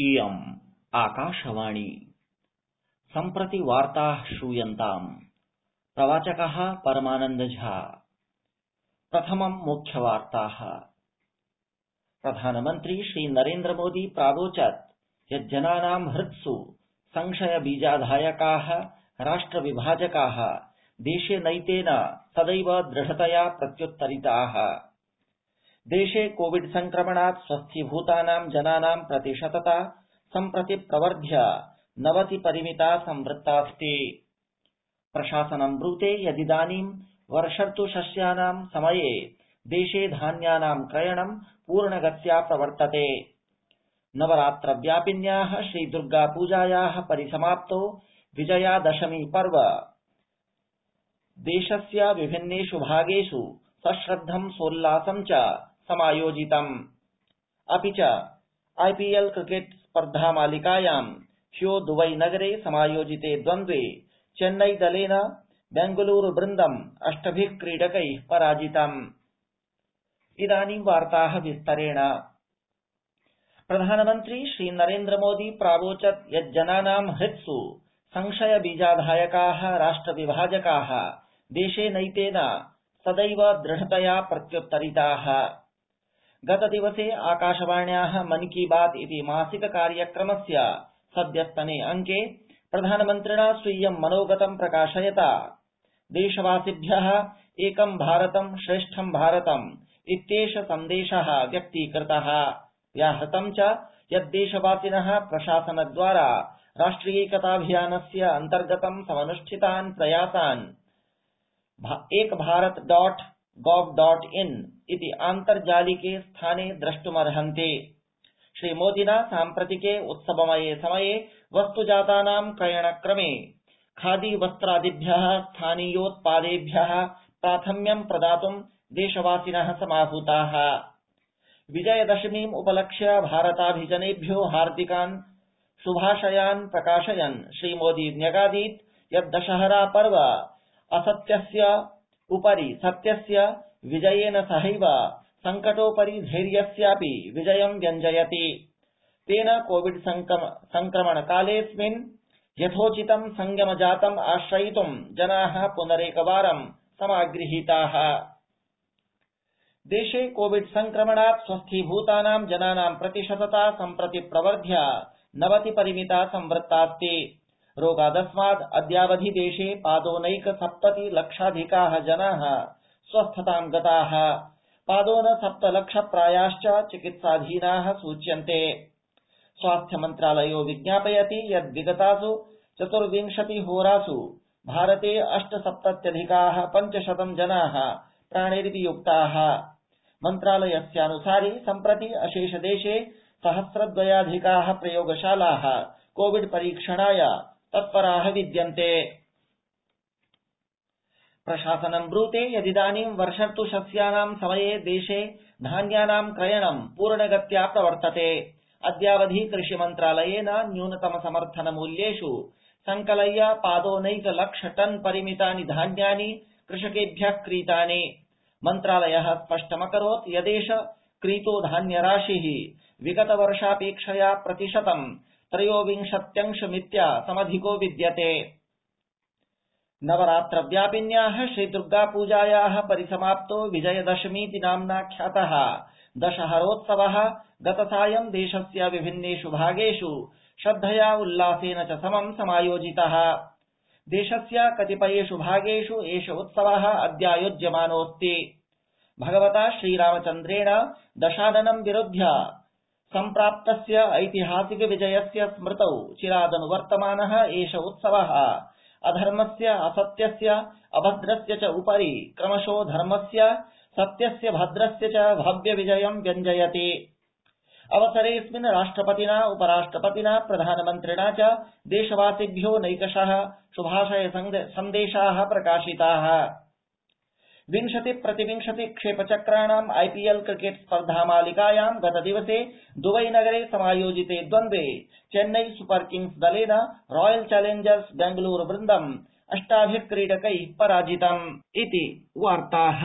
इयम् आकाशवाणी। सम्प्रति वार्ताः श्रूयन्ताम्। प्रवाचकः परमानन्द झा। प्रथमम् मुख्यवार्ताः। प्रधानमन्त्री श्रीनरेन्द्र मोदी प्रावोचत् यत् जनानां हृत्सु संशय बीजाधायकाः राष्ट्र विभाजकाः देशेनैतेन सदैव दृढतया प्रत्युत्तरिताः। देशे कोविड संक्रमणात् स्वस्थीभूतानां जनानां प्रतिशतता सम्प्रति प्रवर्ध्य नवति परिमिता संवृत्तास्ति। प्रशासनं ब्रूते यदिदानीं वर्षर्त् शस्यानां समये देशे धान्यानां क्रयणं पूर्णगत्या प्रवर्तते। नवरात्र व्यापिन्याः श्रीदुर्गापूजायाः परिसमाप्तौ विजयादशमी पर्व। देशस्य विभिन्नेष् भागेष् सश्रद्धं सोल्लासं च समायोजितम्। अपि च, आईपीएल क्रिकेट स्पर्धा मालिकायां ह्यो दुबई नगरे समायोजिते द्वन्द्वे चेन्नई दलेन बेंगलूरू वृन्दम् अष्टभिः क्रीडकैः पराजितम्। प्रधानमन्त्री श्रीनरेन्द्र मोदी प्रावोचत् यत् जनानां हृत्सु संशय बीजाधायकाः राष्ट्र विभाजकाः देशेनैतेन सदैव दृढतया प्रत्युत्तरिताः। गतदिवसे आकाशवाण्याः मन की बात इति मासिक कार्यक्रमस्य सद्यस्तने अङ्के प्रधानमन्त्रिणा स्वीयं मनोगतं प्रकाशयता। देशवासिभ्यः एकं भारतं श्रेष्ठं भारतम् इत्येष सन्देशः व्यक्तीकृतः। व्याहृतं च यत् देशवासिनः प्रशासनद्वारा राष्ट्रियैकताभियानस्य अन्तर्गतं समनुष्ठितान् प्रयासान्। एक भारत डॉट इन इति आन्तर्जालिके स्थाने द्रष्टुमर्हन्ति। श्रीमोदिना साम्प्रतिके उत्सवमये समये वस्तुजातानां क्रयणक्रमे खादी वस्त्रादिभ्यः स्थानीयोत्पादेभ्यः प्राथम्यं प्रदातुं देशवासिनः समाहूताः। विजयदशमीम् उपलक्ष्य भारताभिजनेभ्यो हार्दिकान् शुभाशयान् प्रकाशयन् श्रीमोदी न्यगादीत् यत् दशहरा पर्व असत्यस्य उपरि सत्यस्य विजयेन सहैव, संकटोपरि धैर्यस्यापि विजयं व्यञ्जयति। तेन कोविड संक्रमण कालेऽस्मिन् यथोचितं संयमजातम् आश्रयितुं जनाः पुनरेकवारं समागृहीताः। देशे कोविड संक्रमणात् स्वस्थीभूतानां जनानां प्रतिशतता सम्प्रति प्रवर्ध्य नवति परिमिता संवृत्तास्ति। रोगादस्माद् अद्यावधि देशे पादोनैक सप्तति लक्षाधिकाः जनाः, स्वस्थतां गताः। पादोन सप्त लक्ष प्रायाश्च चिकित्साधीनाः सूच्यन्ते। स्वास्थ्य मन्त्रालयो विज्ञापयति यत् विगतासु चतुर्विंशति होरासु भारते अष्टसप्तत्यधिकाः पञ्चशतं जनाः प्राणैर्वियुक्ताः मन्त्रालयस्यानुसारि सम्प्रति अशेष देशे सहस्रद्वयाधिकाः प्रयोगशालाः कोविड परीक्षणाय तत्पराः विद्यन्ते। प्रशासनं ब्रूते यदिदानीं वर्षर्त् शस्यानां समये देशे धान्यानां क्रयणं पूर्णगत्या प्रवर्तते। अद्यावधि कृषि मन्त्रालयेन न्यूनतम समर्थन मूल्येष् संकलय्य पादोनैक लक्ष टन परिमितानि धान्यानि कृषकेभ्यः क्रीतानि। मन्त्रालयः स्पष्टमकरोत् यदेष क्रीतो धान्यराशिः विगतवर्षापेक्षया प्रतिशतं त्रयोविंशत्यंशमित्या समधिको विद्यते। नवरात्र व्यापिन्याः श्रीदुर्गापूजायाः परिसमाप्तो विजयदशमीति नाम्नाख्यातः दशहरोत्सवः गतसायं देशस्य विभिन्नेष् भागेष् श्रद्धया उल्लासेन च समं समायोजितः। देशस्य कतिपयेष् भागेष् एष उत्सवः अद्यायोज्यमानोऽस्ति भगवता श्रीरामचन्द्रेण दशाननं विरुध्य सम्प्राप्तस्य ऐतिहासिक विजयस्य स्मृतौ चिरादनुवर्तमानः एष उत्सवः। अधर्मस्य, असत्यस्य, अभद्रस्य च उपरि क्रमशो धर्मस्य, सत्यस्य, भद्रस्य च भव्य विजयं व्यञ्जयति। अवसरेऽस्मिन् राष्ट्रपतिना, उपराष्ट्रपतिना, प्रधानमन्त्रिणा च देशवासिभ्यो नैकशः शुभाशय सन्देशाः प्रकाशिताः। विंशति प्रतिविंशति क्षेपचक्राणाम् आईपीएल क्रिकेट स्पर्धा मालिकायां गतदिवसे दुबई नगरे समायोजिते द्वन्द्वे चेन्नई सुपर किंग्स दलेन रॉयल चैलेंजर्स बेंगलूरू वृन्दम् अष्टाभिः क्रीडकैः पराजितम् इति वार्ताः।